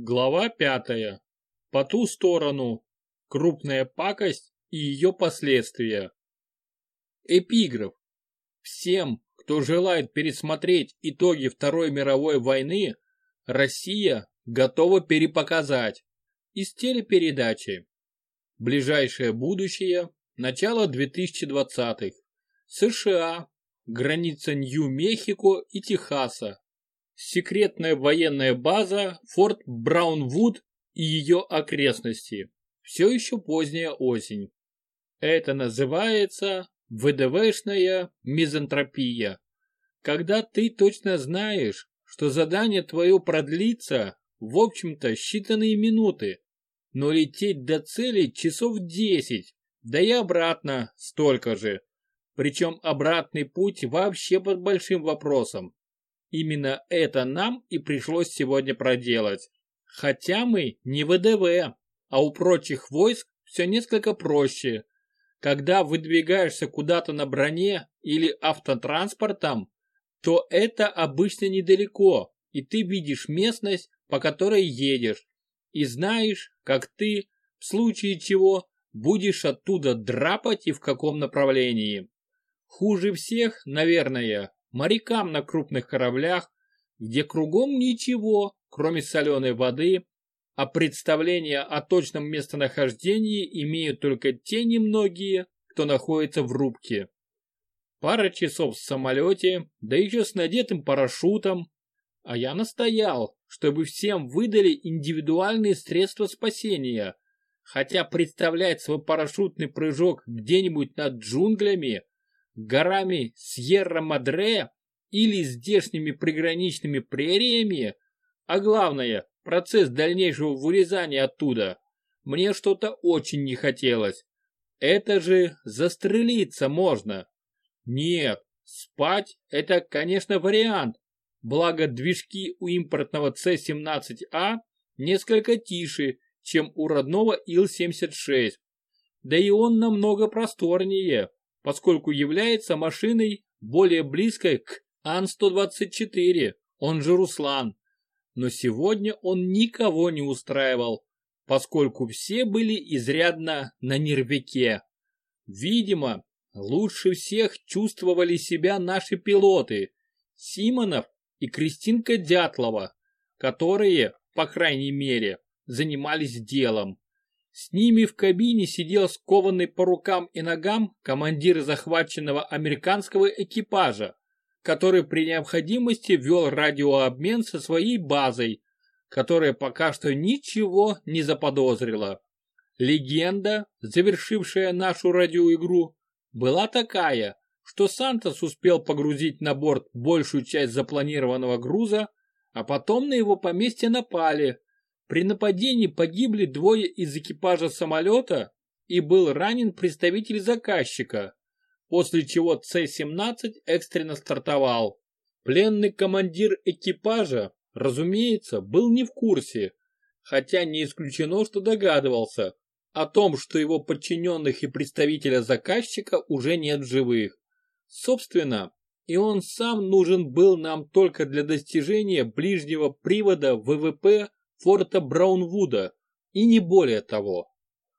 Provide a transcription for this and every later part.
Глава пятая. По ту сторону. Крупная пакость и ее последствия. Эпиграф. Всем, кто желает пересмотреть итоги Второй мировой войны, Россия готова перепоказать. Из телепередачи. Ближайшее будущее. Начало 2020-х. США. Граница Нью-Мехико и Техаса секретная военная база Форт Браунвуд и ее окрестности. Все еще поздняя осень. Это называется ВДВшная мизантропия. Когда ты точно знаешь, что задание твое продлится, в общем-то, считанные минуты, но лететь до цели часов 10, да и обратно столько же. Причем обратный путь вообще под большим вопросом. Именно это нам и пришлось сегодня проделать. Хотя мы не ВДВ, а у прочих войск все несколько проще. Когда выдвигаешься куда-то на броне или автотранспортом, то это обычно недалеко, и ты видишь местность, по которой едешь, и знаешь, как ты, в случае чего, будешь оттуда драпать и в каком направлении. Хуже всех, наверное, морякам на крупных кораблях, где кругом ничего, кроме соленой воды, а представления о точном местонахождении имеют только те немногие, кто находится в рубке. Пара часов в самолете, да еще с надетым парашютом, а я настоял, чтобы всем выдали индивидуальные средства спасения, хотя представлять свой парашютный прыжок где-нибудь над джунглями горами Сьерра-Мадре или здешними приграничными прериями, а главное, процесс дальнейшего вырезания оттуда, мне что-то очень не хотелось. Это же застрелиться можно. Нет, спать это, конечно, вариант, благо движки у импортного С-17А несколько тише, чем у родного Ил-76. Да и он намного просторнее поскольку является машиной более близкой к Ан-124, он же Руслан. Но сегодня он никого не устраивал, поскольку все были изрядно на нервике. Видимо, лучше всех чувствовали себя наши пилоты, Симонов и Кристинка Дятлова, которые, по крайней мере, занимались делом. С ними в кабине сидел скованный по рукам и ногам командир захваченного американского экипажа, который при необходимости вел радиообмен со своей базой, которая пока что ничего не заподозрила. Легенда, завершившая нашу радиоигру, была такая, что Сантос успел погрузить на борт большую часть запланированного груза, а потом на его поместье напали, при нападении погибли двое из экипажа самолета и был ранен представитель заказчика, после чего С-17 экстренно стартовал. Пленный командир экипажа, разумеется, был не в курсе, хотя не исключено, что догадывался о том, что его подчиненных и представителя заказчика уже нет в живых. Собственно, и он сам нужен был нам только для достижения ближнего привода ВВП форта Браунвуда, и не более того.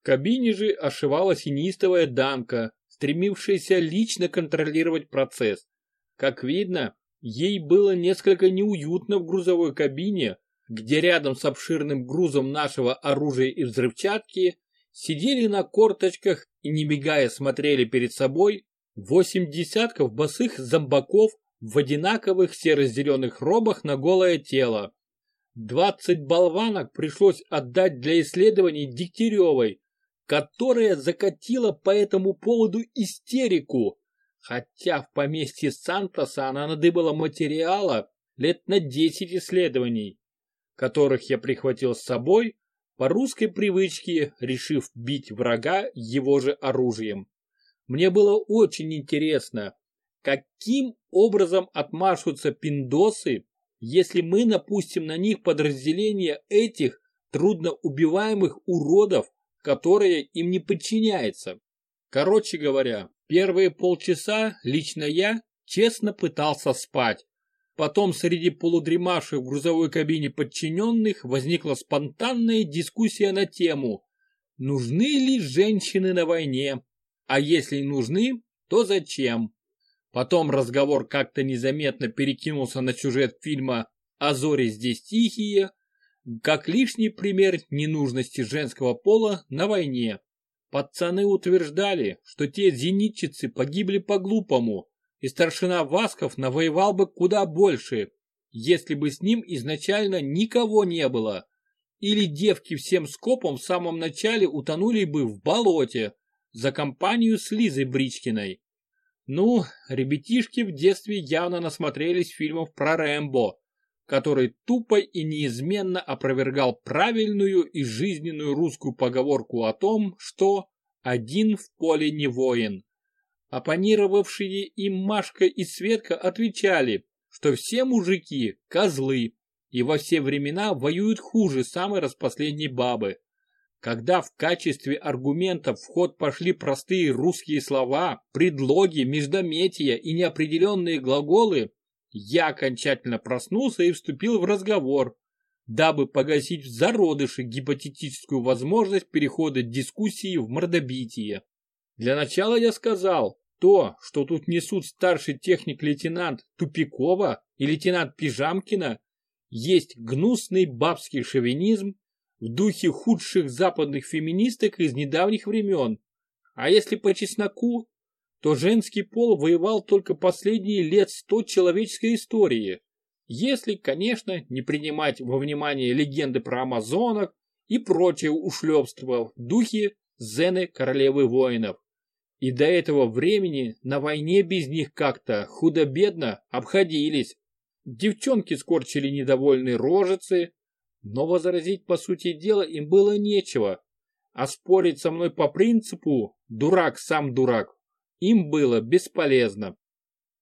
В кабине же ошивалась и неистовая дамка, стремившаяся лично контролировать процесс. Как видно, ей было несколько неуютно в грузовой кабине, где рядом с обширным грузом нашего оружия и взрывчатки сидели на корточках и не мигая смотрели перед собой восемь десятков босых зомбаков в одинаковых серо-зеленых робах на голое тело. Двадцать болванок пришлось отдать для исследований Дегтяревой, которая закатила по этому поводу истерику, хотя в поместье Сантоса она надыбала материала лет на десять исследований, которых я прихватил с собой по русской привычке, решив бить врага его же оружием. Мне было очень интересно, каким образом отмашутся пиндосы если мы напустим на них подразделение этих трудноубиваемых уродов, которые им не подчиняются. Короче говоря, первые полчаса лично я честно пытался спать, Потом среди полудремавших в грузовой кабине подчиненных возникла спонтанная дискуссия на тему «Нужны ли женщины на войне? А если нужны, то зачем?» Потом разговор как-то незаметно перекинулся на сюжет фильма «А зори здесь тихие», как лишний пример ненужности женского пола на войне. Пацаны утверждали, что те зенитчицы погибли по-глупому, и старшина Васков навоевал бы куда больше, если бы с ним изначально никого не было. Или девки всем скопом в самом начале утонули бы в болоте за компанию с Лизой Бричкиной. Ну, ребятишки в детстве явно насмотрелись фильмов про Рэмбо, который тупо и неизменно опровергал правильную и жизненную русскую поговорку о том, что «один в поле не воин». Оппонировавшие им Машка и Светка отвечали, что все мужики – козлы, и во все времена воюют хуже самой распоследней бабы. Когда в качестве аргументов в ход пошли простые русские слова, предлоги, междометия и неопределенные глаголы, я окончательно проснулся и вступил в разговор, дабы погасить в зародыше гипотетическую возможность перехода дискуссии в мордобитие. Для начала я сказал, то, что тут несут старший техник-лейтенант Тупикова и лейтенант Пижамкина, есть гнусный бабский шовинизм в духе худших западных феминисток из недавних времен. А если по чесноку, то женский пол воевал только последние лет сто человеческой истории. Если, конечно, не принимать во внимание легенды про амазонок и прочее ушлепство в духе Зены королевы воинов. И до этого времени на войне без них как-то худо-бедно обходились. Девчонки скорчили недовольные рожицы, но возразить по сути дела им было нечего, а спорить со мной по принципу «дурак сам дурак» им было бесполезно.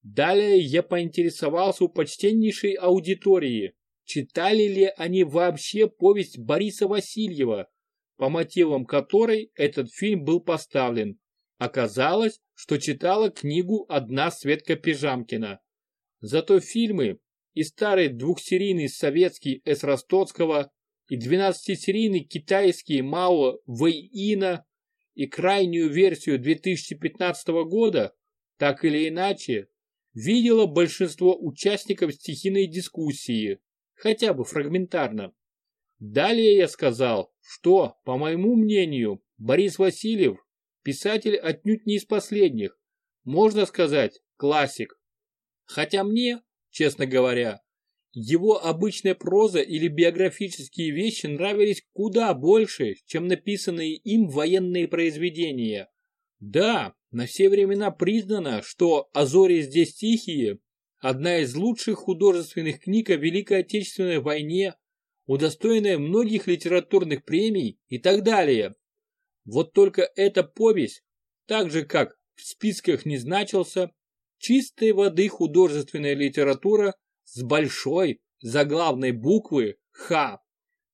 Далее я поинтересовался у почтеннейшей аудитории, читали ли они вообще повесть Бориса Васильева, по мотивам которой этот фильм был поставлен. Оказалось, что читала книгу одна Светка Пижамкина. Зато фильмы и старый двухсерийный советский С. Ростоцкого, и двенадцатисерийный китайский Мао Вэйина, и крайнюю версию 2015 года, так или иначе, видело большинство участников стихийной дискуссии, хотя бы фрагментарно. Далее я сказал, что, по моему мнению, Борис Васильев Писатель отнюдь не из последних. Можно сказать, классик. Хотя мне, честно говоря, его обычная проза или биографические вещи нравились куда больше, чем написанные им военные произведения. Да, на все времена признано, что «Азори здесь тихие» – одна из лучших художественных книг о Великой Отечественной войне, удостоенная многих литературных премий и так далее. Вот только эта повесть, так же как в списках не значился, чистой воды художественная литература с большой заглавной буквы «Х».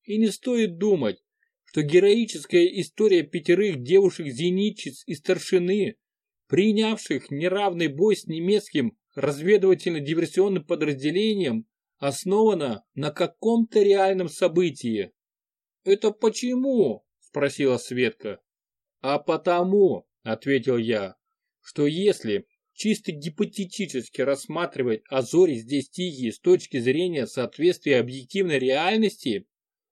И не стоит думать, что героическая история пятерых девушек-зенитчиц и старшины, принявших неравный бой с немецким разведывательно-диверсионным подразделением, основана на каком-то реальном событии. «Это почему?» – спросила Светка. «А потому», — ответил я, — «что если чисто гипотетически рассматривать Азори здесь тихие с точки зрения соответствия объективной реальности,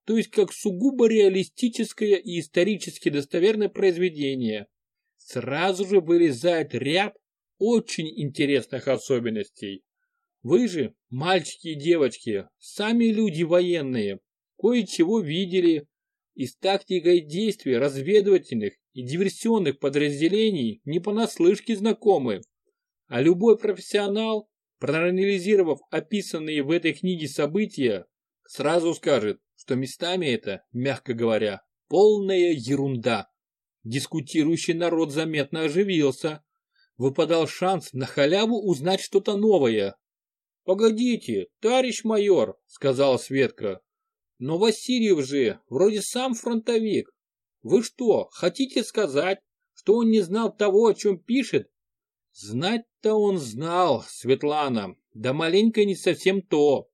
то есть как сугубо реалистическое и исторически достоверное произведение, сразу же вылезает ряд очень интересных особенностей. Вы же, мальчики и девочки, сами люди военные, кое-чего видели, и с тактикой действий разведывательных и диверсионных подразделений не понаслышке знакомы. А любой профессионал, проанализировав описанные в этой книге события, сразу скажет, что местами это, мягко говоря, полная ерунда. Дискутирующий народ заметно оживился. Выпадал шанс на халяву узнать что-то новое. «Погодите, товарищ майор», — сказала Светка. «Но Васильев же вроде сам фронтовик. Вы что, хотите сказать, что он не знал того, о чем пишет? Знать-то он знал, Светлана, Да маленько не совсем то.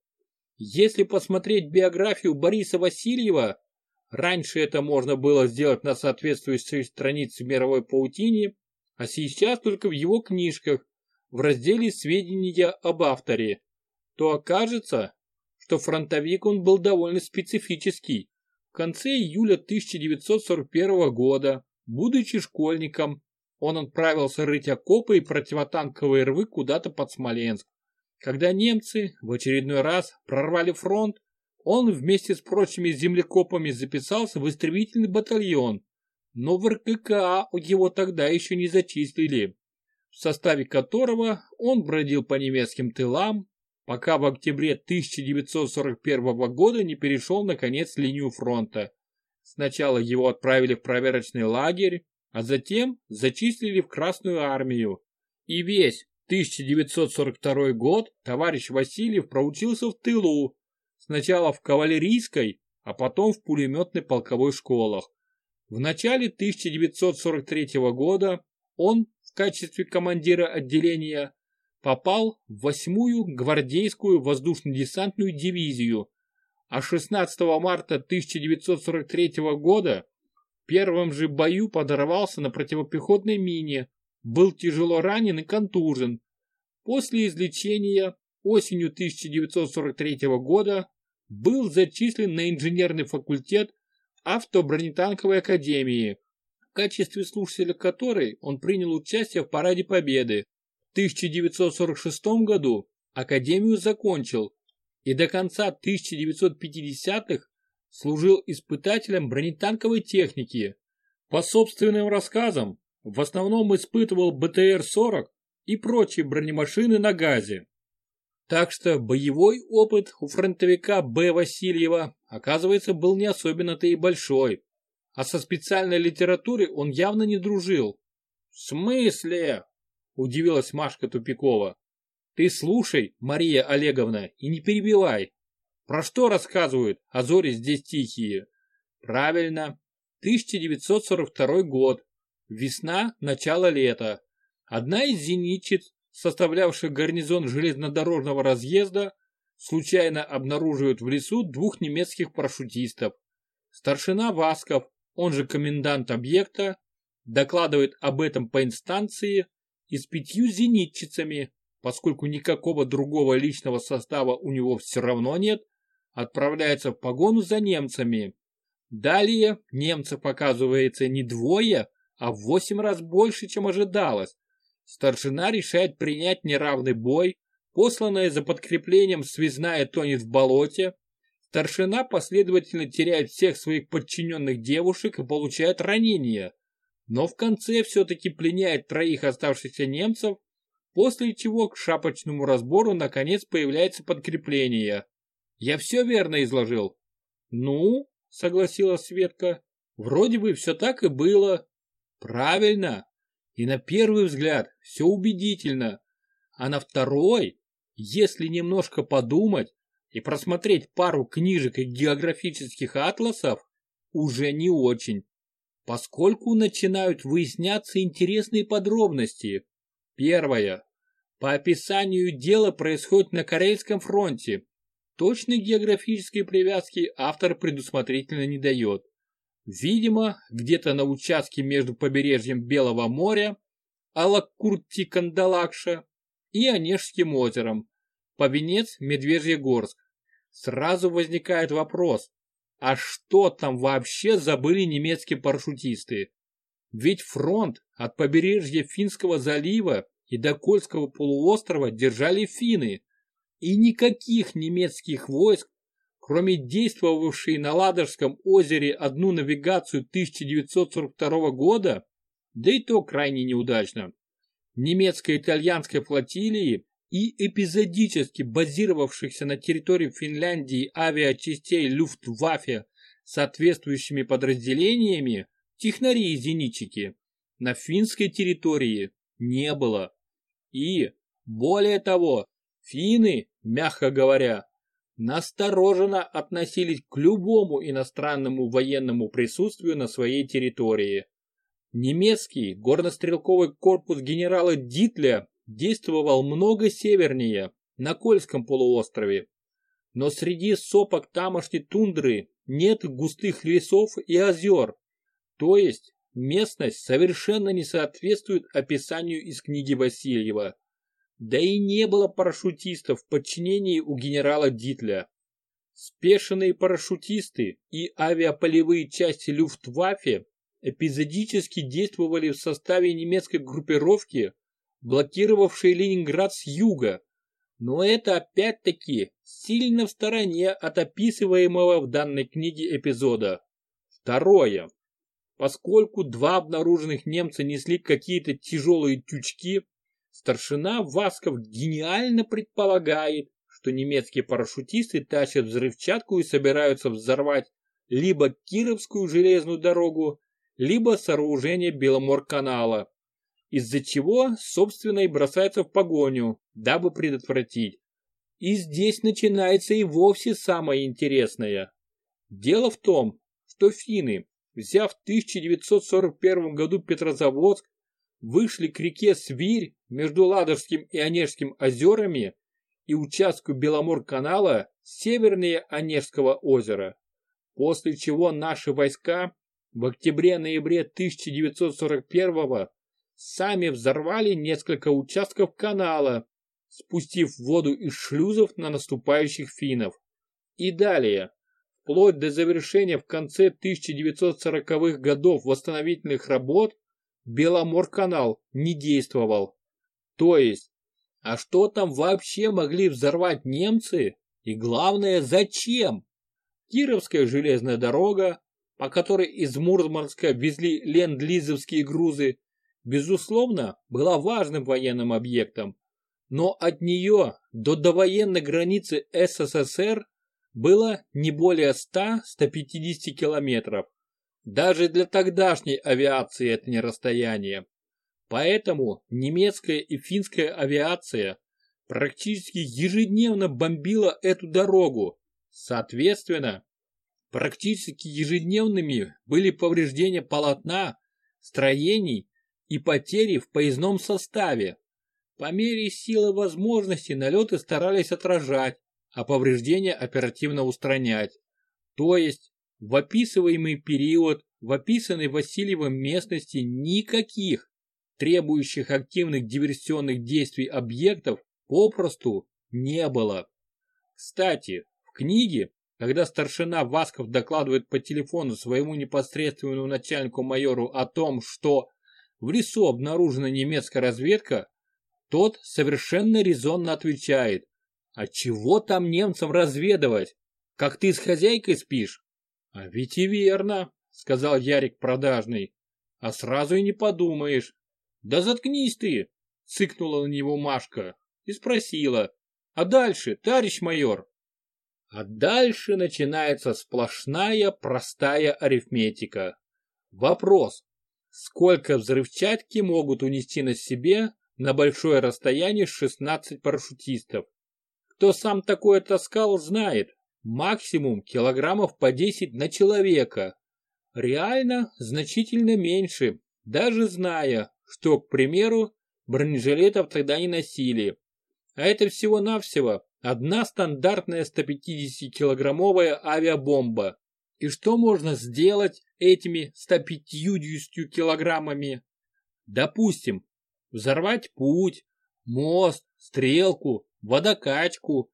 Если посмотреть биографию Бориса Васильева, раньше это можно было сделать на соответствующей странице мировой паутине, а сейчас только в его книжках, в разделе «Сведения об авторе», то окажется, что фронтовик он был довольно специфический. В конце июля 1941 года, будучи школьником, он отправился рыть окопы и противотанковые рвы куда-то под Смоленск. Когда немцы в очередной раз прорвали фронт, он вместе с прочими землекопами записался в истребительный батальон, но в РККА его тогда еще не зачислили, в составе которого он бродил по немецким тылам, пока в октябре 1941 года не перешел наконец линию фронта. Сначала его отправили в проверочный лагерь, а затем зачислили в Красную армию. И весь 1942 год товарищ Васильев проучился в тылу, сначала в кавалерийской, а потом в пулеметной полковой школах. В начале 1943 года он в качестве командира отделения попал в 8-ю гвардейскую воздушно-десантную дивизию, а 16 марта 1943 года первом же бою подорвался на противопехотной мине, был тяжело ранен и контужен. После излечения осенью 1943 года был зачислен на инженерный факультет автобронетанковой академии, в качестве слушателя которой он принял участие в Параде Победы. В 1946 году академию закончил и до конца 1950-х служил испытателем бронетанковой техники. По собственным рассказам, в основном испытывал БТР-40 и прочие бронемашины на газе. Так что боевой опыт у фронтовика Б. Васильева, оказывается, был не особенно-то и большой, а со специальной литературой он явно не дружил. «В смысле?» – удивилась Машка Тупикова. «Ты слушай, Мария Олеговна, и не перебивай. Про что рассказывают, а зори здесь тихие?» «Правильно, 1942 год. Весна, начало лета. Одна из зенитчиц, составлявших гарнизон железнодорожного разъезда, случайно обнаруживают в лесу двух немецких парашютистов. Старшина Васков, он же комендант объекта, докладывает об этом по инстанции и с пятью зенитчицами, поскольку никакого другого личного состава у него все равно нет, отправляется в погону за немцами. Далее немцев оказывается не двое, а в восемь раз больше, чем ожидалось. Старшина решает принять неравный бой, посланная за подкреплением связная тонет в болоте. Старшина последовательно теряет всех своих подчиненных девушек и получает ранения. Но в конце все-таки пленяет троих оставшихся немцев, после чего к шапочному разбору наконец появляется подкрепление. Я все верно изложил? Ну, согласилась Светка, вроде бы все так и было. Правильно. И на первый взгляд все убедительно. А на второй, если немножко подумать и просмотреть пару книжек и географических атласов, уже не очень. Поскольку начинают выясняться интересные подробности. Первое. По описанию дело происходит на Карельском фронте. Точной географической привязки автор предусмотрительно не дает. Видимо, где-то на участке между побережьем Белого моря, Алакурти-Кандалакша и Онежским озером, по венец Медвежьегорск. Сразу возникает вопрос, а что там вообще забыли немецкие парашютисты? Ведь фронт от побережья Финского залива и до Кольского полуострова держали финны, и никаких немецких войск кроме действовавшей на Ладожском озере одну навигацию 1942 года, да и то крайне неудачно, немецко-итальянской флотилии и эпизодически базировавшихся на территории Финляндии авиачастей Люфтваффе соответствующими подразделениями, технари и зенитчики, на финской территории не было. И, более того, финны, мягко говоря, настороженно относились к любому иностранному военному присутствию на своей территории. Немецкий горнострелковый корпус генерала Дитля действовал много севернее, на Кольском полуострове. Но среди сопок тамошней тундры нет густых лесов и озер, то есть местность совершенно не соответствует описанию из книги Васильева. Да и не было парашютистов в подчинении у генерала Дитля. Спешенные парашютисты и авиаполевые части Люфтваффе эпизодически действовали в составе немецкой группировки, блокировавшей Ленинград с юга, но это опять-таки сильно в стороне от описываемого в данной книге эпизода. Второе. Поскольку два обнаруженных немца несли какие-то тяжелые тючки, старшина Васков гениально предполагает, что немецкие парашютисты тащат взрывчатку и собираются взорвать либо Кировскую железную дорогу, либо сооружение Беломорканала, из-за чего, собственно, и бросаются в погоню, дабы предотвратить. И здесь начинается и вовсе самое интересное. Дело в том, что финны, взяв в 1941 году Петрозаводск, вышли к реке Свирь между Ладожским и Онежским озерами и участку Беломор-канала севернее Онежского озера, после чего наши войска в октябре-ноябре 1941 сами взорвали несколько участков канала, спустив воду из шлюзов на наступающих финнов. И далее, вплоть до завершения в конце 1940-х годов восстановительных работ, Беломорканал не действовал. То есть, а что там вообще могли взорвать немцы? И главное, зачем? Кировская железная дорога, по которой из Мурманска везли ленд-лизовские грузы, безусловно, была важным военным объектом, но от нее до довоенной границы СССР было не более 100-150 километров. Даже для тогдашней авиации это не расстояние. Поэтому немецкая и финская авиация практически ежедневно бомбила эту дорогу. Соответственно, практически ежедневными были повреждения полотна, строений и потери в поездном составе. По мере силы возможности налеты старались отражать, а повреждения оперативно устранять. То есть в описываемый период в описанной Васильевым местности никаких требующих активных диверсионных действий объектов попросту не было. Кстати, в книге когда старшина Васков докладывает по телефону своему непосредственному начальнику майору о том, что в лесу обнаружена немецкая разведка, тот совершенно резонно отвечает, а чего там немцам разведывать? Как ты с хозяйкой спишь? А ведь и верно, сказал Ярик продажный, а сразу и не подумаешь. Да заткнись ты, цыкнула на него Машка и спросила, а дальше, товарищ майор? А дальше начинается сплошная простая арифметика. Вопрос. Сколько взрывчатки могут унести на себе на большое расстояние 16 парашютистов? Кто сам такое таскал, знает. Максимум килограммов по 10 на человека. Реально значительно меньше, даже зная, что, к примеру, бронежилетов тогда не носили. А это всего-навсего Одна стандартная 150-килограммовая авиабомба. И что можно сделать этими 150 килограммами? Допустим, взорвать путь, мост, стрелку, водокачку,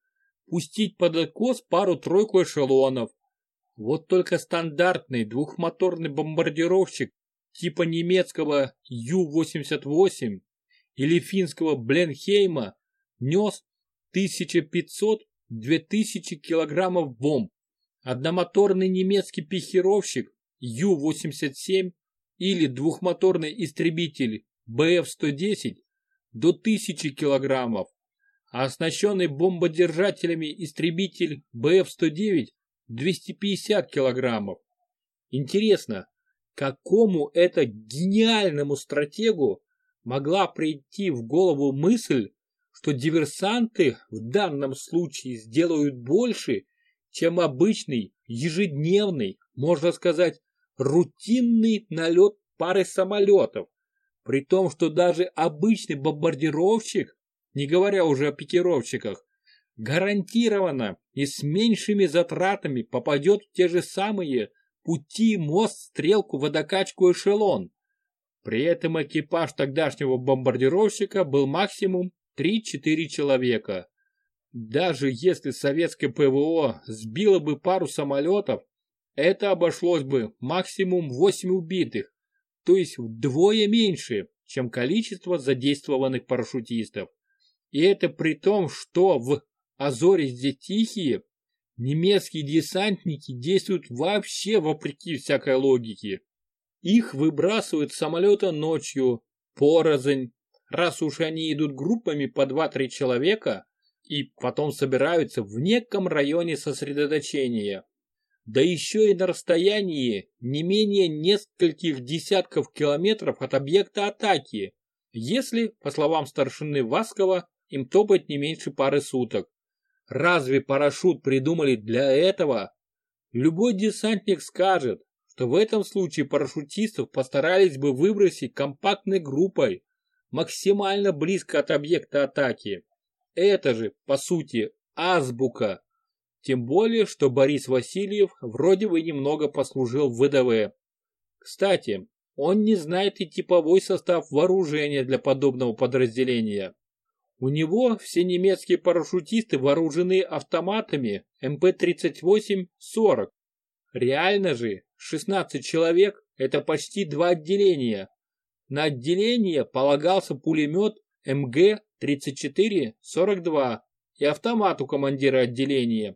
пустить под откос пару-тройку эшелонов. Вот только стандартный двухмоторный бомбардировщик типа немецкого Ю-88 или финского Бленхейма нес 1500-2000 килограммов бомб. Одномоторный немецкий пихировщик Ю-87 или двухмоторный истребитель БФ-110 до 1000 килограммов, а оснащенный бомбодержателями истребитель БФ-109 250 килограммов. Интересно, какому это гениальному стратегу могла прийти в голову мысль что диверсанты в данном случае сделают больше, чем обычный, ежедневный, можно сказать, рутинный налет пары самолетов, при том, что даже обычный бомбардировщик, не говоря уже о пикировщиках, гарантированно и с меньшими затратами попадет в те же самые пути, мост, стрелку, водокачку, эшелон. При этом экипаж тогдашнего бомбардировщика был максимум 3-4 человека. Даже если советское ПВО сбило бы пару самолетов, это обошлось бы максимум 8 убитых, то есть вдвое меньше, чем количество задействованных парашютистов. И это при том, что в Азоре здесь тихие, немецкие десантники действуют вообще вопреки всякой логике. Их выбрасывают с самолета ночью, порознь, раз уж они идут группами по 2-3 человека и потом собираются в неком районе сосредоточения. Да еще и на расстоянии не менее нескольких десятков километров от объекта атаки, если, по словам старшины Васкова, им топать не меньше пары суток. Разве парашют придумали для этого? Любой десантник скажет, что в этом случае парашютистов постарались бы выбросить компактной группой, максимально близко от объекта атаки. Это же, по сути, азбука. Тем более, что Борис Васильев вроде бы немного послужил в ВДВ. Кстати, он не знает и типовой состав вооружения для подобного подразделения. У него все немецкие парашютисты вооружены автоматами МП-38-40. Реально же 16 человек – это почти два отделения. На отделение полагался пулемет МГ-34-42 и автомат у командира отделения.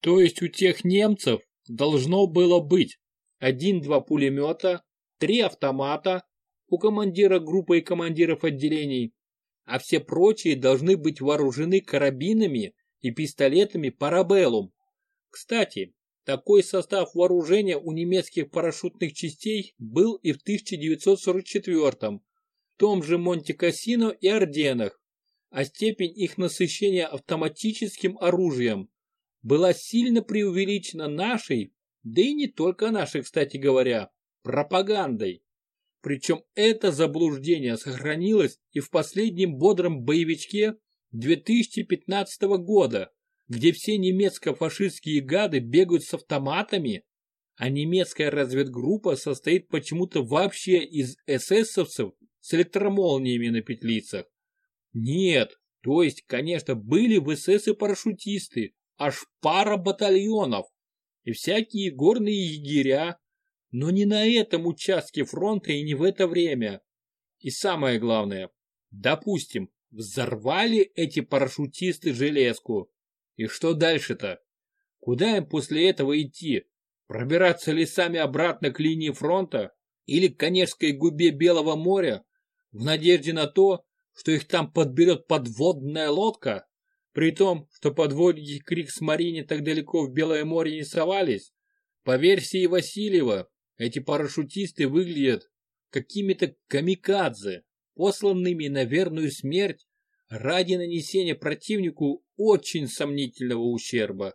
То есть у тех немцев должно было быть один-два пулемета, три автомата у командира группы и командиров отделений а все прочие должны быть вооружены карабинами и пистолетами парабеллум. Кстати, такой состав вооружения у немецких парашютных частей был и в 1944 в том же Монте-Кассино и Орденах, а степень их насыщения автоматическим оружием была сильно преувеличена нашей, да и не только нашей, кстати говоря, пропагандой. Причем это заблуждение сохранилось и в последнем бодром боевичке 2015 года, где все немецко-фашистские гады бегают с автоматами, а немецкая разведгруппа состоит почему-то вообще из эсэсовцев с электромолниями на петлицах. Нет, то есть, конечно, были в СС и парашютисты, аж пара батальонов, и всякие горные егеря, но не на этом участке фронта и не в это время. И самое главное, допустим, взорвали эти парашютисты железку. И что дальше-то? Куда им после этого идти? Пробираться лесами обратно к линии фронта или к Конежской губе Белого моря в надежде на то, что их там подберет подводная лодка? При том, что подводники Крикс-Марине так далеко в Белое море не совались? По версии Васильева, эти парашютисты выглядят какими-то камикадзе, посланными на верную смерть ради нанесения противнику очень сомнительного ущерба.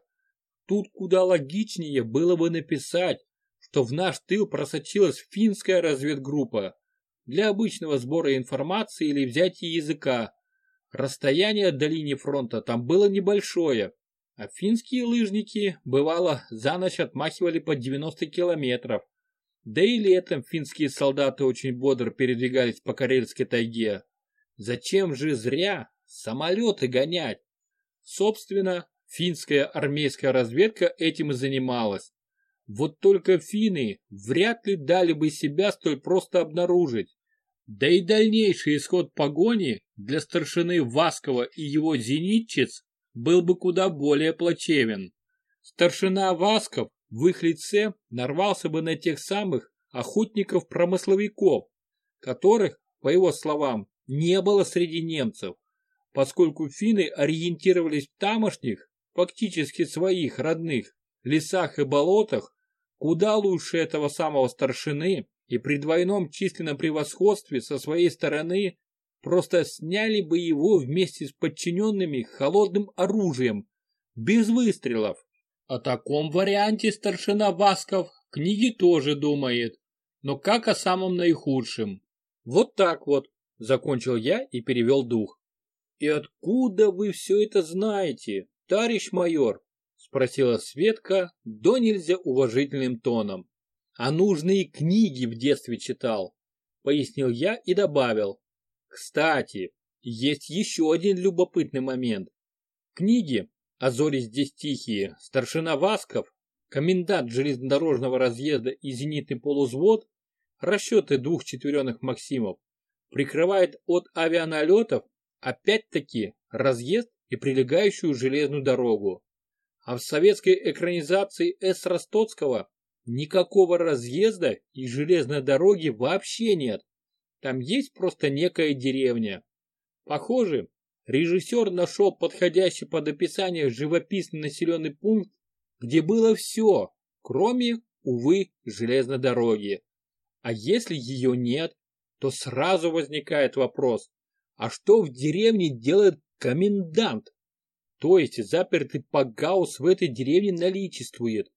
Тут куда логичнее было бы написать, что в наш тыл просочилась финская разведгруппа для обычного сбора информации или взятия языка. Расстояние до линии фронта там было небольшое, а финские лыжники, бывало, за ночь отмахивали по 90 километров. Да и летом финские солдаты очень бодро передвигались по Карельской тайге. Зачем же зря самолеты гонять? Собственно, финская армейская разведка этим и занималась. Вот только финны вряд ли дали бы себя столь просто обнаружить. Да и дальнейший исход погони для старшины Васкова и его зенитчиц был бы куда более плачевен. Старшина Васков в их лице нарвался бы на тех самых охотников-промысловиков, которых, по его словам, не было среди немцев, поскольку финны ориентировались в тамошних, фактически своих родных, лесах и болотах, куда лучше этого самого старшины и при двойном численном превосходстве со своей стороны просто сняли бы его вместе с подчиненными холодным оружием, без выстрелов. О таком варианте старшина Басков книги тоже думает, но как о самом наихудшем. Вот так вот, закончил я и перевел дух. И откуда вы все это знаете, товарищ майор? Спросила Светка до нельзя уважительным тоном. А нужные книги в детстве читал, пояснил я и добавил. Кстати, есть еще один любопытный момент. Книги «А зори здесь тихие», «Старшина Васков», «Комендант железнодорожного разъезда» и «Зенитный полузвод» расчеты двух четверенных Максимов прикрывает от авианалетов опять-таки разъезд и прилегающую железную дорогу. А в советской экранизации С. Ростоцкого никакого разъезда и железной дороги вообще нет. Там есть просто некая деревня. Похоже, режиссер нашел подходящий под описание живописный населенный пункт, где было все, кроме, увы, железной дороги. А если ее нет, то сразу возникает вопрос, а что в деревне делает комендант? То есть запертый Пагаус в этой деревне наличествует,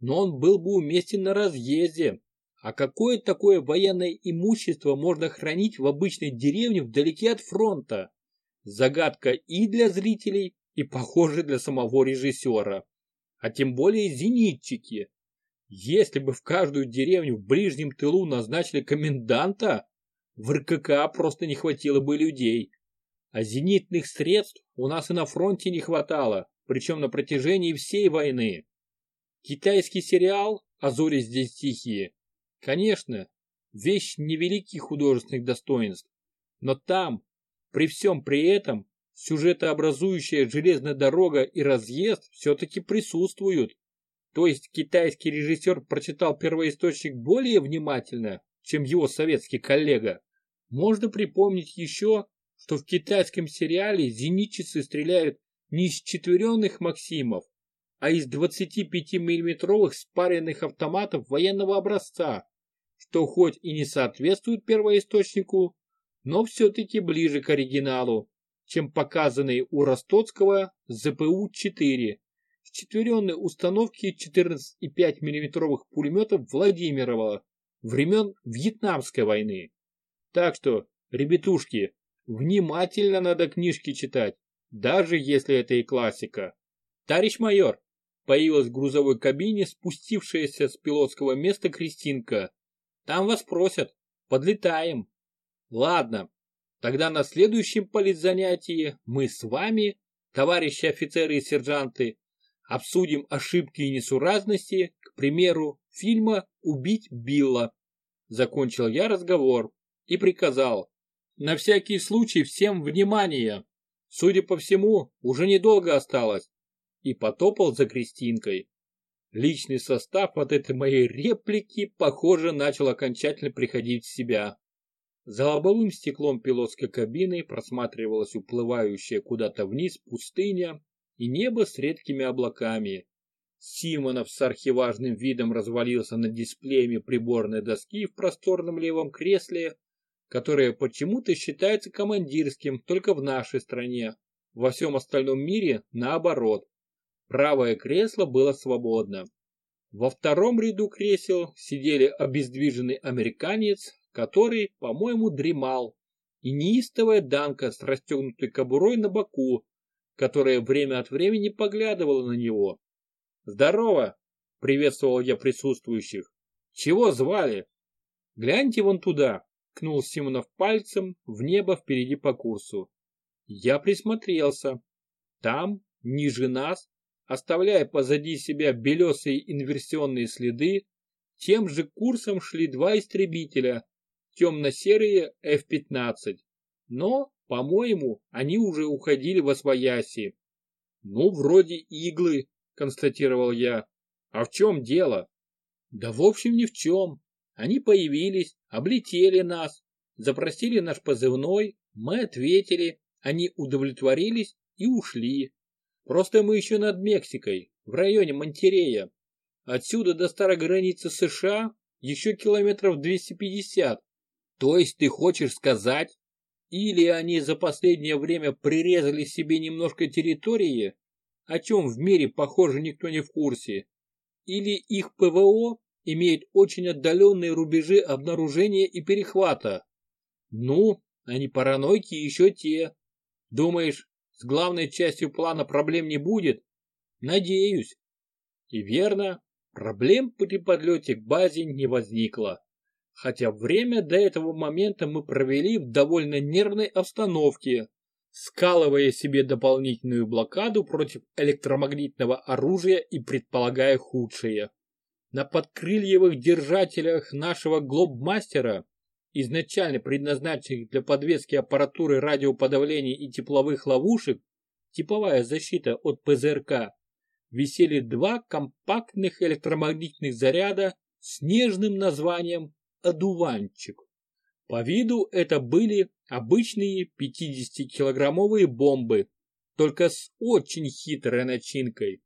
но он был бы уместен на разъезде. А какое такое военное имущество можно хранить в обычной деревне вдалеке от фронта? Загадка и для зрителей, и, похоже, для самого режиссера. А тем более зенитчики. Если бы в каждую деревню в ближнем тылу назначили коменданта, в РКК просто не хватило бы людей. А зенитных средств у нас и на фронте не хватало, причем на протяжении всей войны. Китайский сериал «А зори здесь тихие» конечно, вещь невеликих художественных достоинств, но там, при всем при этом, сюжетообразующая железная дорога и разъезд все-таки присутствуют. То есть китайский режиссер прочитал первоисточник более внимательно, чем его советский коллега. Можно припомнить еще, что в китайском сериале зенитчицы стреляют не из четверенных Максимов, а из 25-миллиметровых спаренных автоматов военного образца, что хоть и не соответствует первоисточнику, но все-таки ближе к оригиналу, чем показанный у Ростоцкого ЗПУ-4 с четверенной установки 14,5 мм пулеметов Владимирова времен Вьетнамской войны. Так что, ребятушки, внимательно надо книжки читать, даже если это и классика. Товарищ майор, появилась в грузовой кабине спустившаяся с пилотского места Кристинка. Там вас просят. Подлетаем. Ладно, тогда на следующем политзанятии мы с вами, товарищи офицеры и сержанты, обсудим ошибки и несуразности, к примеру, фильма «Убить Билла». Закончил я разговор и приказал. На всякий случай всем внимание. Судя по всему, уже недолго осталось. И потопал за Кристинкой. Личный состав от этой моей реплики, похоже, начал окончательно приходить в себя. За лобовым стеклом пилотской кабины просматривалась уплывающая куда-то вниз пустыня и небо с редкими облаками. Симонов с архиважным видом развалился над дисплеями приборной доски в просторном левом кресле, которое почему-то считается командирским только в нашей стране. Во всем остальном мире наоборот. Правое кресло было свободно. Во втором ряду кресел сидели обездвиженный американец, который, по-моему, дремал, и неистовая Данка с расстегнутой кобурой на боку, которая время от времени поглядывала на него. «Здорово!» — приветствовал я присутствующих. «Чего звали?» «Гляньте вон туда!» — кнул Симонов пальцем в небо впереди по курсу. Я присмотрелся. Там, ниже нас, оставляя позади себя белесые инверсионные следы, тем же курсом шли два истребителя, темно-серые F-15. Но, по-моему, они уже уходили во свояси. Ну, вроде иглы, констатировал я. А в чем дело? Да в общем ни в чем. Они появились, облетели нас, запросили наш позывной, мы ответили, они удовлетворились и ушли. Просто мы еще над Мексикой, в районе Монтерея. Отсюда до старой границы США еще километров 250. То есть ты хочешь сказать, или они за последнее время прирезали себе немножко территории, о чем в мире, похоже, никто не в курсе, или их ПВО имеет очень отдаленные рубежи обнаружения и перехвата. Ну, они паранойки еще те. Думаешь, с главной частью плана проблем не будет? Надеюсь. И верно, проблем при подлете к базе не возникло. Хотя время до этого момента мы провели в довольно нервной обстановке, скалывая себе дополнительную блокаду против электромагнитного оружия и предполагая худшее. На подкрыльевых держателях нашего глобмастера, изначально предназначенных для подвески аппаратуры радиоподавления и тепловых ловушек, типовая защита от ПЗРК, висели два компактных электромагнитных заряда с нежным названием «одуванчик». По виду это были обычные 50-килограммовые бомбы, только с очень хитрой начинкой.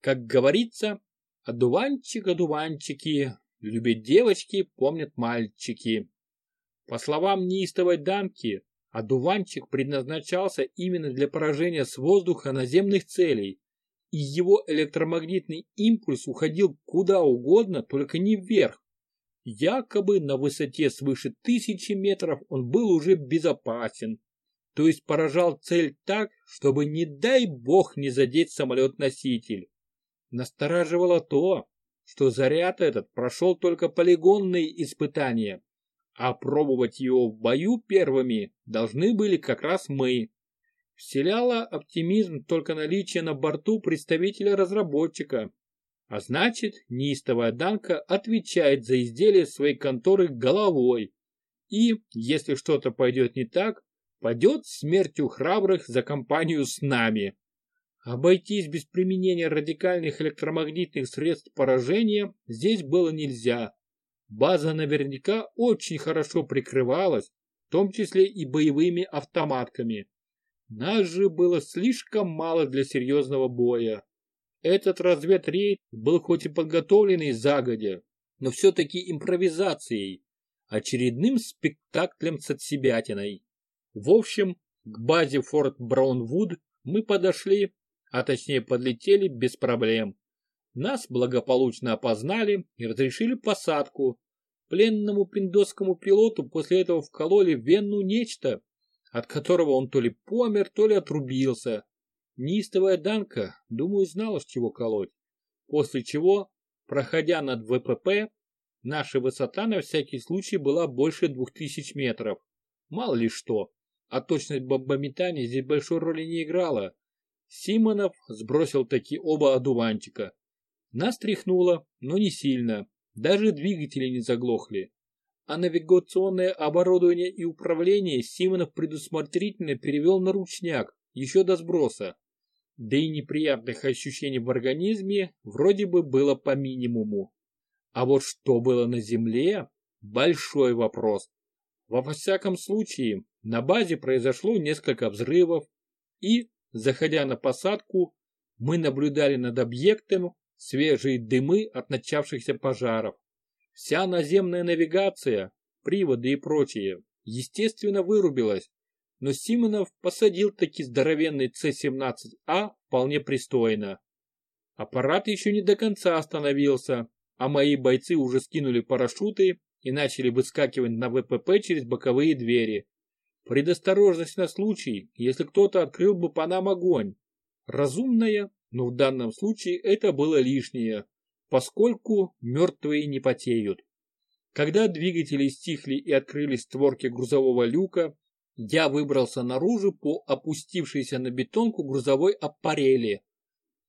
Как говорится, одуванчик, одуванчики, любят девочки, помнят мальчики. По словам неистовой дамки, одуванчик предназначался именно для поражения с воздуха наземных целей, и его электромагнитный импульс уходил куда угодно, только не вверх. Якобы на высоте свыше тысячи метров он был уже безопасен, то есть поражал цель так, чтобы не дай бог не задеть самолет-носитель. Настораживало то, что заряд этот прошел только полигонные испытания, а пробовать его в бою первыми должны были как раз мы. Вселяло оптимизм только наличие на борту представителя-разработчика, а значит, неистовая Данка отвечает за изделие своей конторы головой. И, если что-то пойдет не так, пойдет смертью храбрых за компанию с нами. Обойтись без применения радикальных электромагнитных средств поражения здесь было нельзя. База наверняка очень хорошо прикрывалась, в том числе и боевыми автоматками. Нас же было слишком мало для серьезного боя. Этот разведрейд был хоть и подготовленный загодя, но все-таки импровизацией, очередным спектаклем с отсебятиной. В общем, к базе Форт Браунвуд мы подошли, а точнее подлетели без проблем. Нас благополучно опознали и разрешили посадку. Пленному пиндосскому пилоту после этого вкололи в вену нечто, от которого он то ли помер, то ли отрубился. Неистовая Данка, думаю, знала, с чего колоть. После чего, проходя над ВПП, наша высота на всякий случай была больше двух тысяч метров. Мало ли что, а точность бомбометания здесь большой роли не играла. Симонов сбросил таки оба одуванчика. Нас тряхнуло, но не сильно, даже двигатели не заглохли. А навигационное оборудование и управление Симонов предусмотрительно перевел на ручняк, еще до сброса да и неприятных ощущений в организме вроде бы было по минимуму. А вот что было на Земле – большой вопрос. Во всяком случае, на базе произошло несколько взрывов, и, заходя на посадку, мы наблюдали над объектом свежие дымы от начавшихся пожаров. Вся наземная навигация, приводы и прочее, естественно, вырубилась, но Симонов посадил таки здоровенный С-17А вполне пристойно. Аппарат еще не до конца остановился, а мои бойцы уже скинули парашюты и начали выскакивать на ВПП через боковые двери. Предосторожность на случай, если кто-то открыл бы по нам огонь. Разумная, но в данном случае это было лишнее, поскольку мертвые не потеют. Когда двигатели стихли и открылись створки грузового люка, я выбрался наружу по опустившейся на бетонку грузовой аппарели.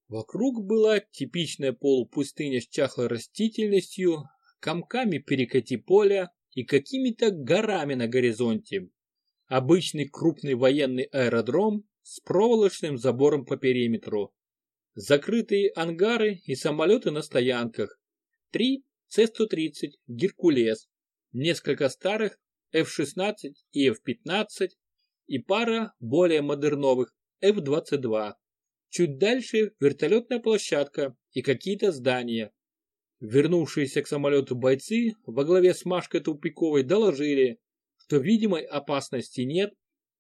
Вокруг была типичная полупустыня с чахлой растительностью, комками перекати поля и какими-то горами на горизонте. Обычный крупный военный аэродром с проволочным забором по периметру. Закрытые ангары и самолеты на стоянках. Три С-130 «Геркулес», несколько старых F-16 и F-15 и пара более модерновых F-22. Чуть дальше вертолетная площадка и какие-то здания. Вернувшиеся к самолету бойцы во главе с Машкой Тупиковой доложили, что видимой опасности нет,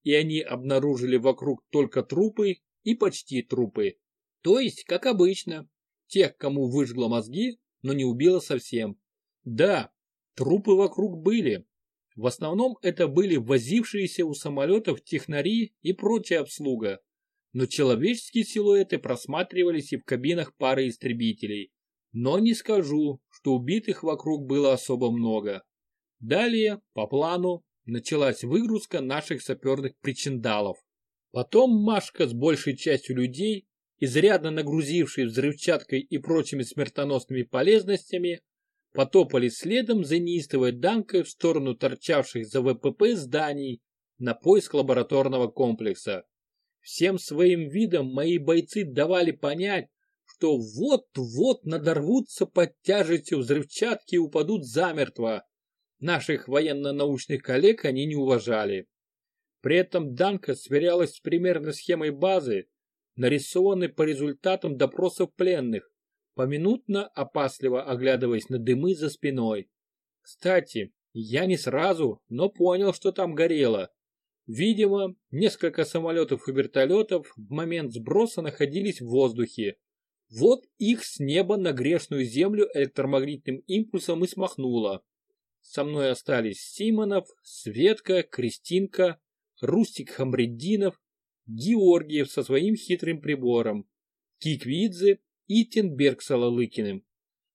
и они обнаружили вокруг только трупы и почти трупы. То есть, как обычно, тех, кому выжгло мозги, но не убило совсем. Да, трупы вокруг были, В основном это были возившиеся у самолетов технари и прочая обслуга, но человеческие силуэты просматривались и в кабинах пары истребителей. Но не скажу, что убитых вокруг было особо много. Далее, по плану, началась выгрузка наших саперных причиндалов. Потом Машка с большей частью людей, изрядно нагрузившей взрывчаткой и прочими смертоносными полезностями, потопали следом за неистовой данкой в сторону торчавших за ВПП зданий на поиск лабораторного комплекса. Всем своим видом мои бойцы давали понять, что вот-вот надорвутся под тяжестью взрывчатки и упадут замертво. Наших военно-научных коллег они не уважали. При этом Данка сверялась с примерной схемой базы, нарисованной по результатам допросов пленных, поминутно опасливо оглядываясь на дымы за спиной. Кстати, я не сразу, но понял, что там горело. Видимо, несколько самолетов и вертолетов в момент сброса находились в воздухе. Вот их с неба на грешную землю электромагнитным импульсом и смахнуло. Со мной остались Симонов, Светка, Кристинка, Рустик Хамреддинов, Георгиев со своим хитрым прибором, Киквидзе и Тенберг с Алалыкиным.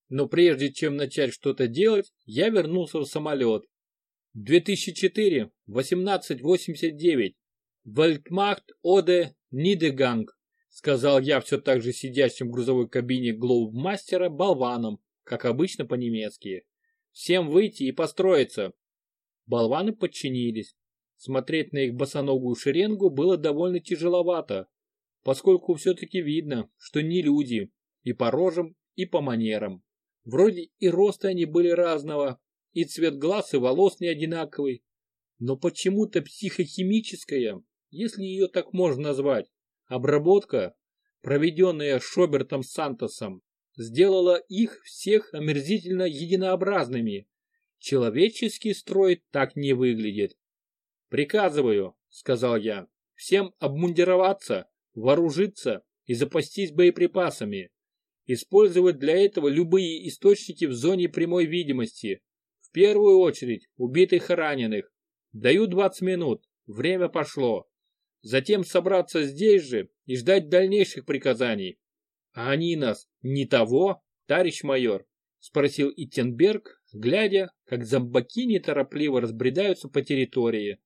Но прежде чем начать что-то делать, я вернулся в самолет. 2004, 1889, Вальтмахт Оде Нидеганг, сказал я все так же сидящим в грузовой кабине Глоубмастера болваном, как обычно по-немецки. Всем выйти и построиться. Болваны подчинились. Смотреть на их босоногую шеренгу было довольно тяжеловато, поскольку все-таки видно, что не люди, и по рожам, и по манерам. Вроде и роста они были разного, и цвет глаз и волос не одинаковый, но почему-то психохимическая, если ее так можно назвать, обработка, проведенная Шобертом Сантосом, сделала их всех омерзительно единообразными. Человеческий строй так не выглядит. «Приказываю», — сказал я, — «всем обмундироваться, вооружиться и запастись боеприпасами. Использовать для этого любые источники в зоне прямой видимости. В первую очередь убитых и раненых. Даю 20 минут, время пошло. Затем собраться здесь же и ждать дальнейших приказаний. А они нас не того, товарищ майор? Спросил Иттенберг, глядя, как зомбаки неторопливо разбредаются по территории.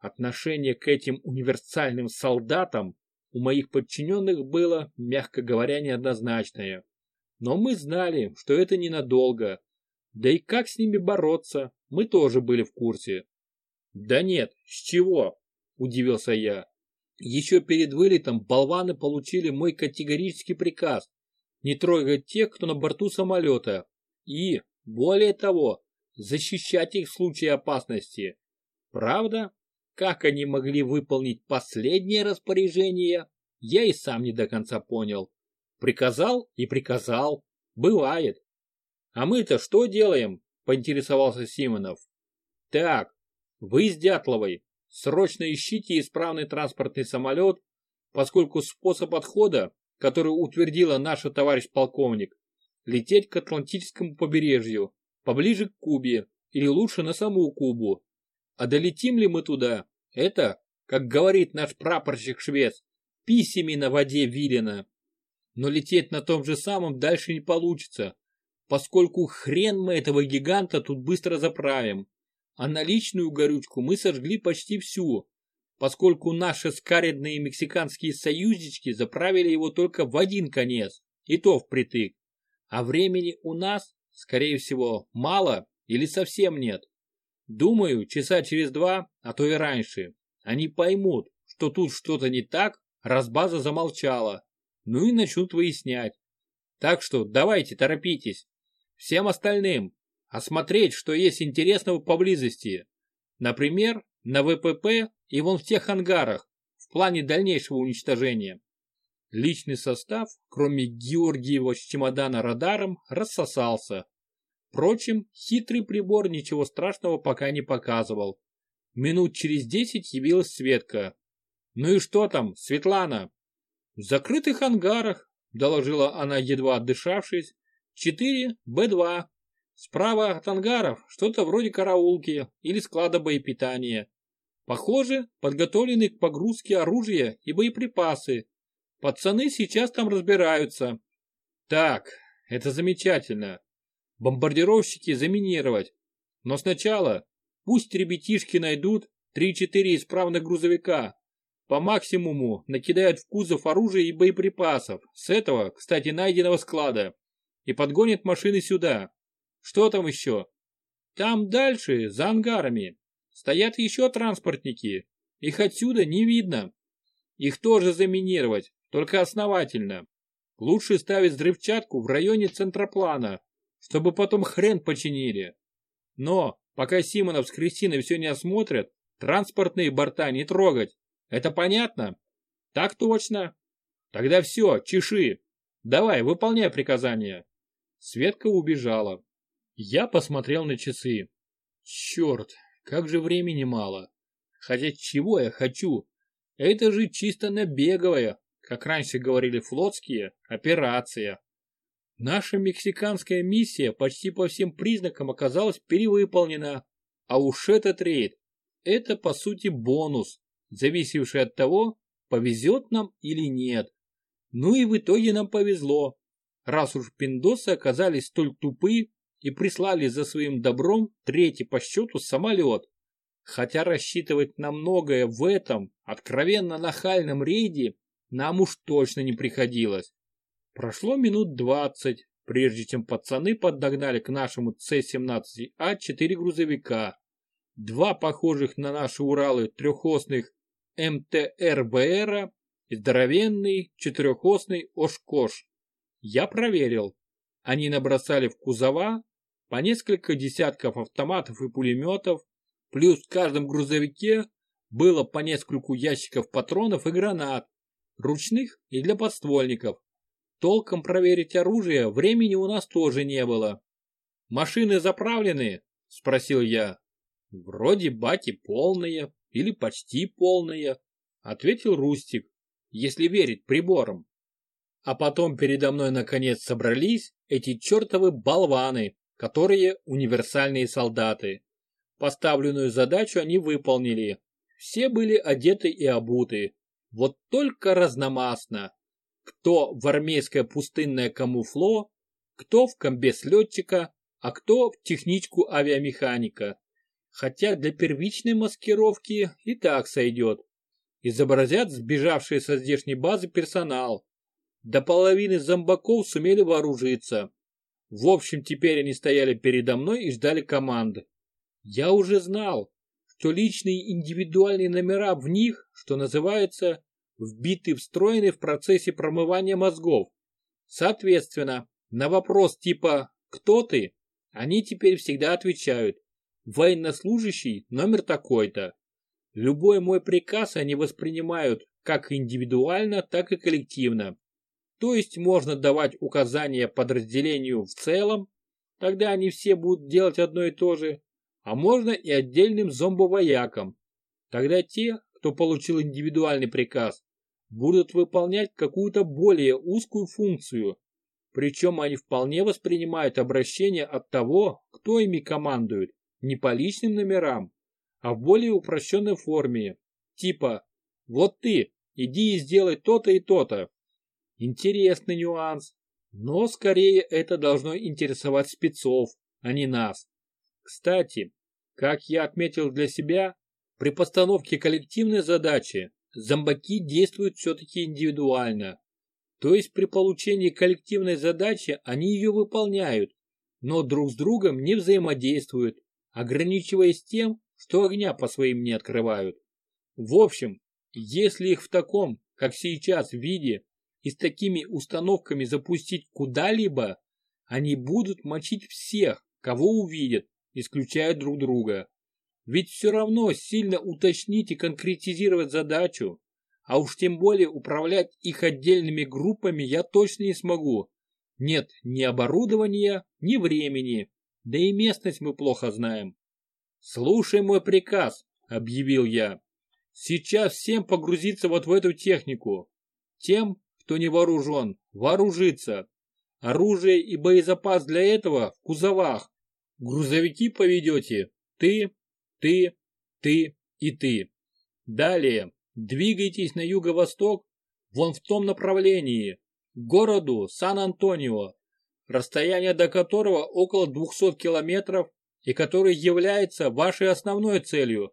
Отношение к этим универсальным солдатам у моих подчиненных было, мягко говоря, неоднозначное. Но мы знали, что это ненадолго. Да и как с ними бороться, мы тоже были в курсе. Да нет, с чего? Удивился я. Еще перед вылетом болваны получили мой категорический приказ не трогать тех, кто на борту самолета, и, более того, защищать их в случае опасности. Правда? Как они могли выполнить последнее распоряжение, я и сам не до конца понял. Приказал и приказал. Бывает. А мы-то что делаем? Поинтересовался Симонов. Так, вы с Дятловой срочно ищите исправный транспортный самолет, поскольку способ отхода, который утвердила наша товарищ полковник, лететь к Атлантическому побережью, поближе к Кубе или лучше на саму Кубу. А долетим ли мы туда? Это, как говорит наш прапорщик швец, писями на воде Вилена. Но лететь на том же самом дальше не получится, поскольку хрен мы этого гиганта тут быстро заправим. А наличную горючку мы сожгли почти всю, поскольку наши скаредные мексиканские союзнички заправили его только в один конец, и то впритык. А времени у нас, скорее всего, мало или совсем нет. Думаю, часа через два, а то и раньше, они поймут, что тут что-то не так, раз база замолчала. Ну и начнут выяснять. Так что давайте, торопитесь. Всем остальным осмотреть, что есть интересного поблизости. Например, на ВПП и вон в тех ангарах, в плане дальнейшего уничтожения. Личный состав, кроме Георгиева с чемодана радаром, рассосался. Впрочем, хитрый прибор ничего страшного пока не показывал. Минут через десять явилась Светка. «Ну и что там, Светлана?» «В закрытых ангарах», — доложила она, едва отдышавшись. «Четыре Б-2. Справа от ангаров что-то вроде караулки или склада боепитания. Похоже, подготовлены к погрузке оружия и боеприпасы. Пацаны сейчас там разбираются. Так, это замечательно. Бомбардировщики заминировать. Но сначала пусть ребятишки найдут 3-4 исправных грузовика. По максимуму накидают в кузов оружия и боеприпасов. С этого, кстати, найденного склада. И подгонят машины сюда. Что там еще? Там дальше, за ангарами, стоят еще транспортники. Их отсюда не видно. Их тоже заминировать, только основательно. Лучше ставить взрывчатку в районе центроплана, чтобы потом хрен починили. Но, пока Симонов с Кристиной все не осмотрят, транспортные борта не трогать. Это понятно? Так точно. Тогда все, чеши. Давай, выполняй приказания. Светка убежала. Я посмотрел на часы. Черт, как же времени мало. Хотя чего я хочу? Это же чисто набеговая, как раньше говорили флотские, операция. Наша мексиканская миссия почти по всем признакам оказалась перевыполнена. А уж этот рейд, это по сути бонус, зависевший от того, повезет нам или нет. Ну и в итоге нам повезло. Раз уж пиндосы оказались столь тупы, и прислали за своим добром третий по счету самолет. Хотя рассчитывать на многое в этом откровенно нахальном рейде нам уж точно не приходилось. Прошло минут двадцать, прежде чем пацаны подогнали к нашему С-17А четыре грузовика. Два похожих на наши Уралы трехосных МТРБРа и здоровенный четырехосный Ошкош. Я проверил. Они набросали в кузова по несколько десятков автоматов и пулеметов, плюс в каждом грузовике было по нескольку ящиков патронов и гранат, ручных и для подствольников. Толком проверить оружие времени у нас тоже не было. «Машины заправлены?» – спросил я. «Вроде баки полные или почти полные», – ответил Рустик, если верить приборам. А потом передо мной наконец собрались эти чертовы болваны, которые универсальные солдаты. Поставленную задачу они выполнили. Все были одеты и обуты. Вот только разномастно. Кто в армейское пустынное камуфло, кто в комбез летчика, а кто в техничку авиамеханика. Хотя для первичной маскировки и так сойдет. Изобразят сбежавшие со здешней базы персонал. До половины зомбаков сумели вооружиться. В общем, теперь они стояли передо мной и ждали команды. Я уже знал, что личные индивидуальные номера в них, что называется, вбиты встроены в процессе промывания мозгов. Соответственно, на вопрос типа «Кто ты?» они теперь всегда отвечают «Военнослужащий номер такой-то». Любой мой приказ они воспринимают как индивидуально, так и коллективно. То есть можно давать указания подразделению в целом, тогда они все будут делать одно и то же, а можно и отдельным зомбовоякам. Тогда те, кто получил индивидуальный приказ, будут выполнять какую-то более узкую функцию, причем они вполне воспринимают обращение от того, кто ими командует, не по личным номерам, а в более упрощенной форме, типа «Вот ты, иди и сделай то-то и то-то». Интересный нюанс, но скорее это должно интересовать спецов, а не нас. Кстати, как я отметил для себя, при постановке коллективной задачи зомбаки действуют все-таки индивидуально. То есть при получении коллективной задачи они ее выполняют, но друг с другом не взаимодействуют, ограничиваясь тем, что огня по своим не открывают. В общем, если их в таком, как сейчас, виде и с такими установками запустить куда-либо, они будут мочить всех, кого увидят, исключая друг друга. Ведь все равно сильно уточнить и конкретизировать задачу, а уж тем более управлять их отдельными группами я точно не смогу. Нет ни оборудования, ни времени, да и местность мы плохо знаем. «Слушай мой приказ», — объявил я. «Сейчас всем погрузиться вот в эту технику. Тем, кто не вооружен, вооружиться. Оружие и боезапас для этого в кузовах. Грузовики поведете ты, ты, ты и ты. Далее двигайтесь на юго-восток, вон в том направлении, к городу Сан-Антонио, расстояние до которого около 200 километров и который является вашей основной целью.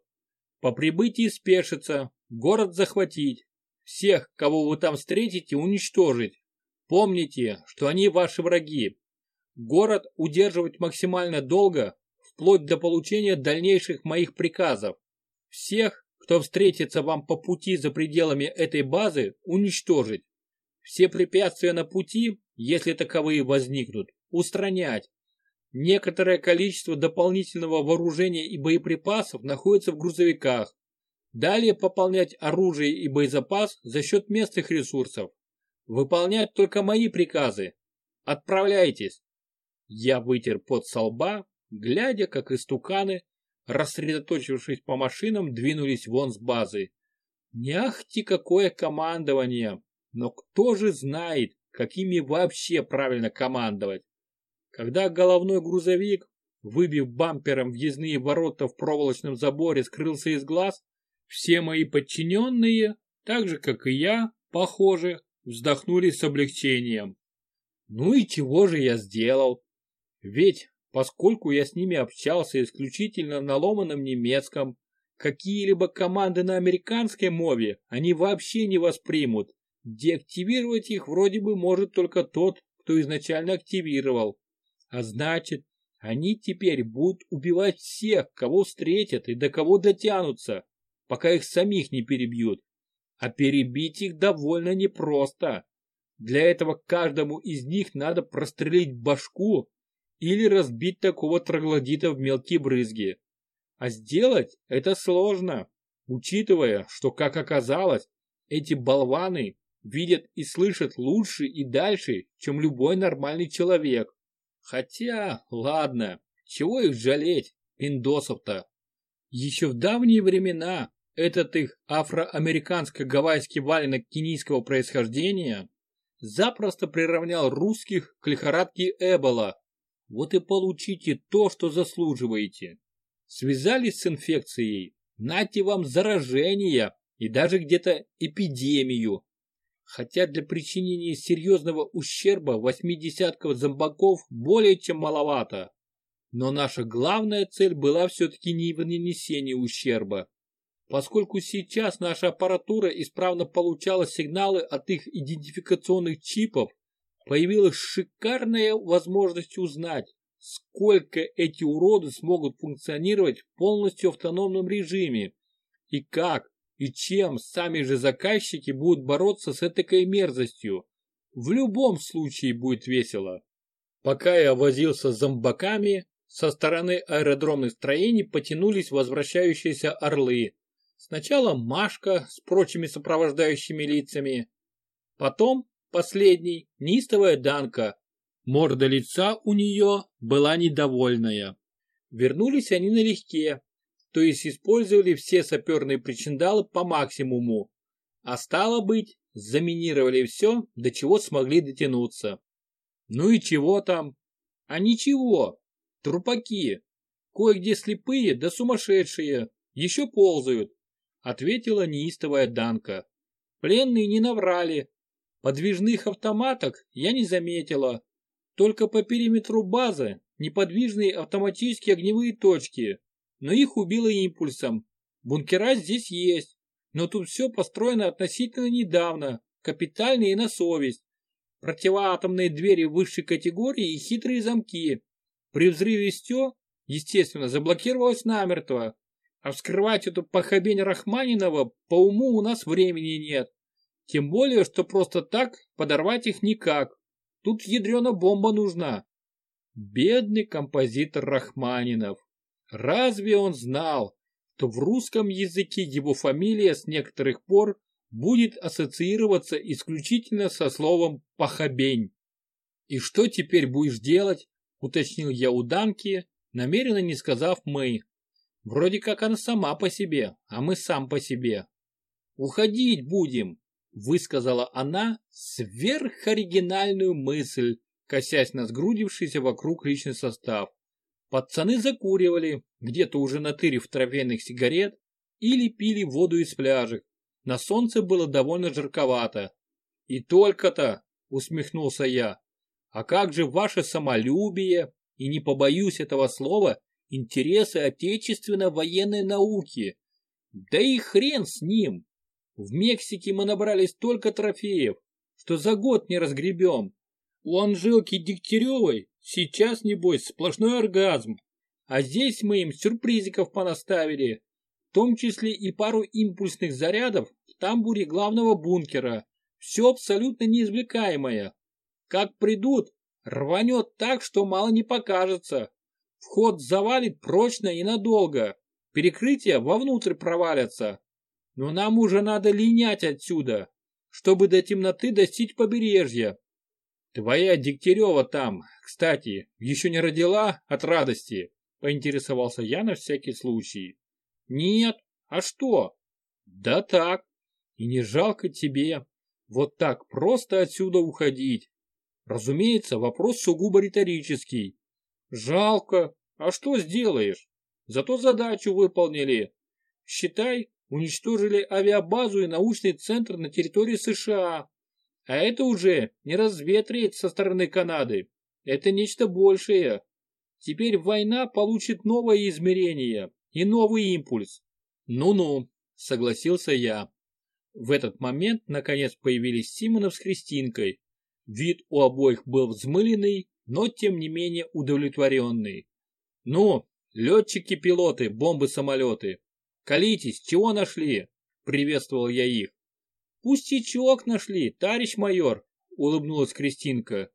По прибытии спешиться, город захватить, всех, кого вы там встретите, уничтожить. Помните, что они ваши враги. Город удерживать максимально долго, вплоть до получения дальнейших моих приказов. Всех, кто встретится вам по пути за пределами этой базы, уничтожить. Все препятствия на пути, если таковые возникнут, устранять. Некоторое количество дополнительного вооружения и боеприпасов находится в грузовиках. Далее пополнять оружие и боезапас за счет местных ресурсов. Выполнять только мои приказы. Отправляйтесь. Я вытер пот со лба, глядя, как истуканы, рассредоточившись по машинам, двинулись вон с базы. Не ахти какое командование, но кто же знает, какими вообще правильно командовать. Когда головной грузовик, выбив бампером въездные ворота в проволочном заборе, скрылся из глаз, все мои подчиненные, так же как и я, похоже, вздохнули с облегчением. Ну и чего же я сделал? Ведь, поскольку я с ними общался исключительно на ломаном немецком, какие-либо команды на американской мове они вообще не воспримут. Деактивировать их вроде бы может только тот, кто изначально активировал. А значит, они теперь будут убивать всех, кого встретят и до кого дотянутся, пока их самих не перебьют. А перебить их довольно непросто. Для этого каждому из них надо прострелить башку или разбить такого троглодита в мелкие брызги. А сделать это сложно, учитывая, что, как оказалось, эти болваны видят и слышат лучше и дальше, чем любой нормальный человек. Хотя, ладно, чего их жалеть, пиндосов-то? Еще в давние времена этот их афроамериканско-гавайский валенок кенийского происхождения запросто приравнял русских к лихорадке Эбола. Вот и получите то, что заслуживаете. Связались с инфекцией, нате вам заражение и даже где-то эпидемию хотя для причинения серьезного ущерба восьмидесятков зомбаков более чем маловато. Но наша главная цель была все-таки не в нанесении ущерба. Поскольку сейчас наша аппаратура исправно получала сигналы от их идентификационных чипов, появилась шикарная возможность узнать, сколько эти уроды смогут функционировать в полностью автономном режиме и как, и чем сами же заказчики будут бороться с этой мерзостью. В любом случае будет весело. Пока я возился с зомбаками, со стороны аэродромных строений потянулись возвращающиеся орлы. Сначала Машка с прочими сопровождающими лицами. Потом, последний, неистовая Данка. Морда лица у нее была недовольная. Вернулись они налегке, то есть использовали все саперные причиндалы по максимуму, а стало быть, заминировали все, до чего смогли дотянуться. Ну и чего там? А ничего, трупаки, кое-где слепые да сумасшедшие, еще ползают, ответила неистовая Данка. Пленные не наврали, подвижных автоматок я не заметила, только по периметру базы неподвижные автоматические огневые точки, но их убило импульсом. Бункера здесь есть, но тут все построено относительно недавно, капитально и на совесть. Противоатомные двери высшей категории и хитрые замки. При взрыве стё, естественно, заблокировалось намертво. А вскрывать эту похабень Рахманинова по уму у нас времени нет. Тем более, что просто так подорвать их никак. Тут ядрена бомба нужна. Бедный композитор Рахманинов. Разве он знал, что в русском языке его фамилия с некоторых пор будет ассоциироваться исключительно со словом «похабень». «И что теперь будешь делать?» – уточнил я у Данки, намеренно не сказав «мы». Вроде как она сама по себе, а мы сам по себе. «Уходить будем», – высказала она сверхоригинальную мысль, косясь на сгрудившийся вокруг личный состав. Пацаны закуривали, где-то уже натырив травяных сигарет, или пили воду из пляжек. На солнце было довольно жарковато. И только-то, усмехнулся я. А как же ваше самолюбие, и не побоюсь этого слова, интересы отечественной военной науки? Да и хрен с ним. В Мексике мы набрали столько трофеев, что за год не разгребем. У Анжелки Дегтяревой сейчас, небось, сплошной оргазм. А здесь мы им сюрпризиков понаставили, в том числе и пару импульсных зарядов в тамбуре главного бункера. Все абсолютно неизвлекаемое. Как придут, рванет так, что мало не покажется. Вход завалит прочно и надолго. Перекрытия вовнутрь провалятся. Но нам уже надо линять отсюда, чтобы до темноты достичь побережья. Твоя Дегтярева там, кстати, еще не родила от радости, поинтересовался я на всякий случай. Нет, а что? Да так. И не жалко тебе. Вот так просто отсюда уходить. Разумеется, вопрос сугубо риторический. Жалко. А что сделаешь? Зато задачу выполнили. Считай, уничтожили авиабазу и научный центр на территории США. А это уже не разведрит со стороны Канады. Это нечто большее. Теперь война получит новое измерение и новый импульс. Ну-ну, согласился я. В этот момент наконец появились Симонов с Христинкой. Вид у обоих был взмыленный, но тем не менее удовлетворенный. Ну, летчики-пилоты, бомбы-самолеты, колитесь, чего нашли? Приветствовал я их. Пустячок нашли, товарищ майор, улыбнулась Кристинка.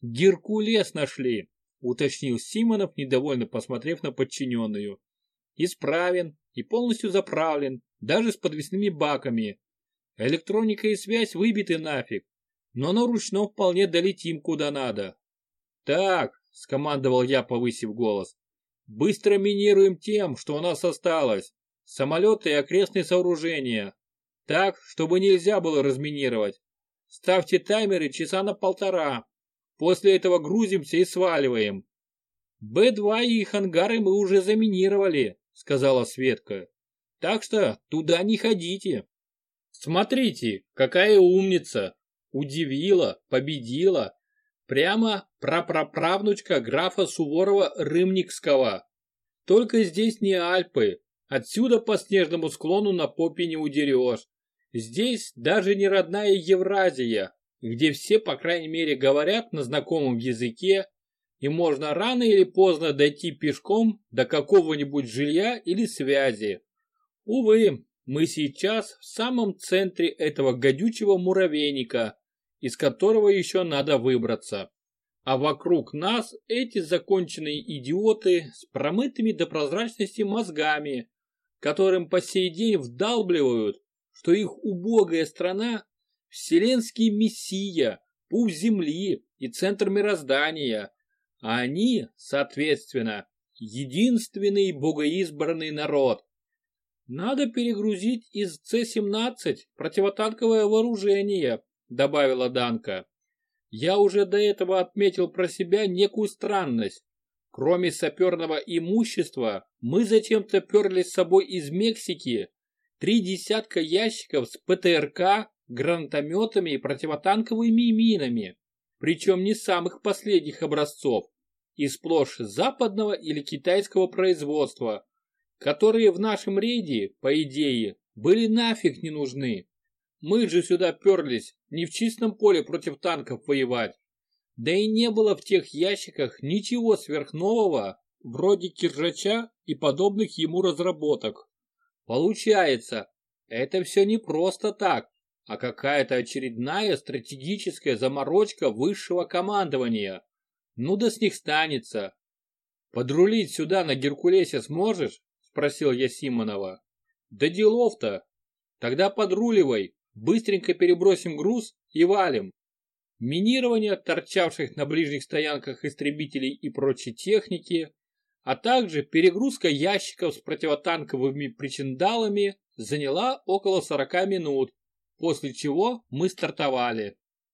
Геркулес нашли, уточнил Симонов, недовольно посмотрев на подчиненную. Исправен и полностью заправлен, даже с подвесными баками. Электроника и связь выбиты нафиг, но на ручном вполне долетим куда надо. Так, скомандовал я, повысив голос, быстро минируем тем, что у нас осталось. Самолеты и окрестные сооружения. Так, чтобы нельзя было разминировать. Ставьте таймеры часа на полтора. После этого грузимся и сваливаем. Б-2 и их ангары мы уже заминировали, сказала Светка. Так что туда не ходите. Смотрите, какая умница, удивила, победила. Прямо прапраправнучка графа Суворова-Рымникского. Только здесь не Альпы, отсюда по снежному склону на попе не удерешь. Здесь даже не родная Евразия, где все, по крайней мере, говорят на знакомом языке, и можно рано или поздно дойти пешком до какого-нибудь жилья или связи. Увы, мы сейчас в самом центре этого гадючего муравейника, из которого еще надо выбраться. А вокруг нас эти законченные идиоты с промытыми до прозрачности мозгами, которым по сей день вдалбливают, что их убогая страна – вселенский мессия, пуп земли и центр мироздания, а они, соответственно, единственный богоизбранный народ. Надо перегрузить из С-17 противотанковое вооружение, добавила Данка. Я уже до этого отметил про себя некую странность. Кроме саперного имущества, мы зачем-то перли с собой из Мексики три десятка ящиков с ПТРК, гранатометами и противотанковыми минами, причем не самых последних образцов, и сплошь западного или китайского производства, которые в нашем рейде, по идее, были нафиг не нужны. Мы же сюда перлись не в чистом поле против танков воевать. Да и не было в тех ящиках ничего сверхнового, вроде киржача и подобных ему разработок. Получается, это все не просто так, а какая-то очередная стратегическая заморочка высшего командования. Ну да с них станется. Подрулить сюда на Геркулесе сможешь? Спросил я Симонова. Да делов-то. Тогда подруливай, Быстренько перебросим груз и валим. Минирование торчавших на ближних стоянках истребителей и прочей техники, а также перегрузка ящиков с противотанковыми причиндалами заняла около 40 минут, после чего мы стартовали.